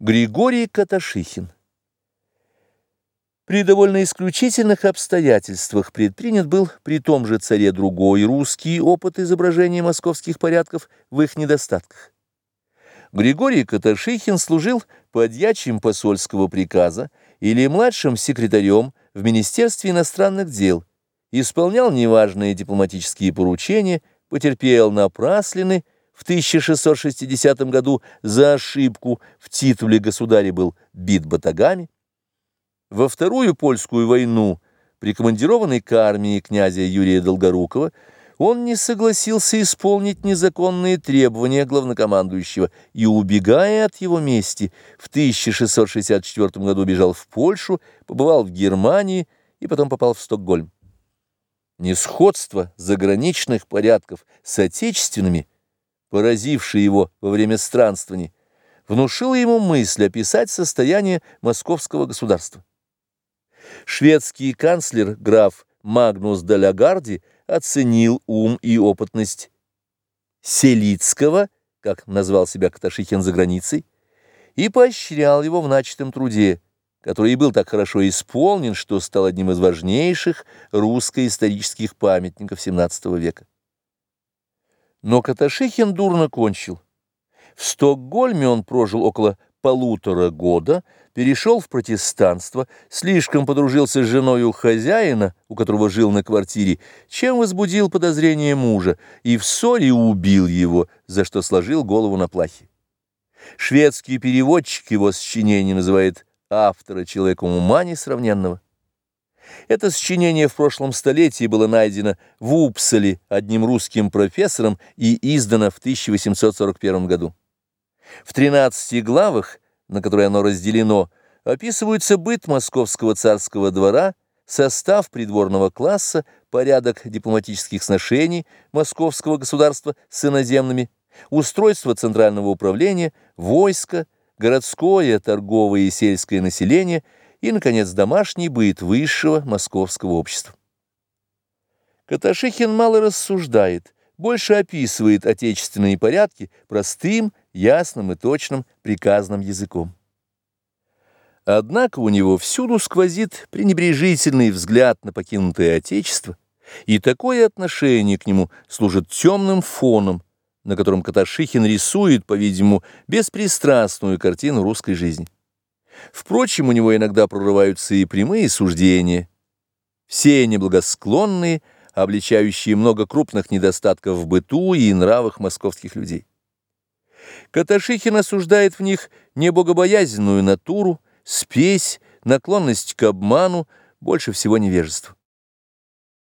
Григорий Каташихин При довольно исключительных обстоятельствах предпринят был при том же царе другой русский опыт изображения московских порядков в их недостатках. Григорий Каташихин служил подьячим посольского приказа или младшим секретарем в Министерстве иностранных дел, исполнял неважные дипломатические поручения, потерпел напраслины, в 1660 году за ошибку в титуле государя был бит батагами. Во Вторую польскую войну, прикомандированный к армии князя Юрия Долгорукова, он не согласился исполнить незаконные требования главнокомандующего и, убегая от его мести, в 1664 году бежал в Польшу, побывал в Германии и потом попал в Стокгольм. Несходство заграничных порядков с отечественными – поразивший его во время странствований, внушила ему мысль описать состояние московского государства. Шведский канцлер граф Магнус Далягарди оценил ум и опытность Селицкого, как назвал себя Каташихин за границей, и поощрял его в начатом труде, который и был так хорошо исполнен, что стал одним из важнейших русско-исторических памятников XVII века. Но Каташихин дурно кончил. В Стокгольме он прожил около полутора года, перешел в протестанство, слишком подружился с женой у хозяина, у которого жил на квартире, чем возбудил подозрение мужа, и в ссоре убил его, за что сложил голову на плахе. Шведский переводчик его сочинение называет автора человеком ума несравненного. Это сочинение в прошлом столетии было найдено в Упсале одним русским профессором и издано в 1841 году. В 13 главах, на которые оно разделено, описывается быт московского царского двора, состав придворного класса, порядок дипломатических сношений московского государства с иноземными, устройство центрального управления, войско, городское, торговое и сельское население – и, наконец, домашний быт высшего московского общества. Каташихин мало рассуждает, больше описывает отечественные порядки простым, ясным и точным приказным языком. Однако у него всюду сквозит пренебрежительный взгляд на покинутое отечество, и такое отношение к нему служит темным фоном, на котором Каташихин рисует, по-видимому, беспристрастную картину русской жизни. Впрочем, у него иногда прорываются и прямые суждения, все неблагосклонные, обличающие много крупных недостатков в быту и нравах московских людей. Каташихин осуждает в них небогобоязненную натуру, спесь, наклонность к обману, больше всего невежество.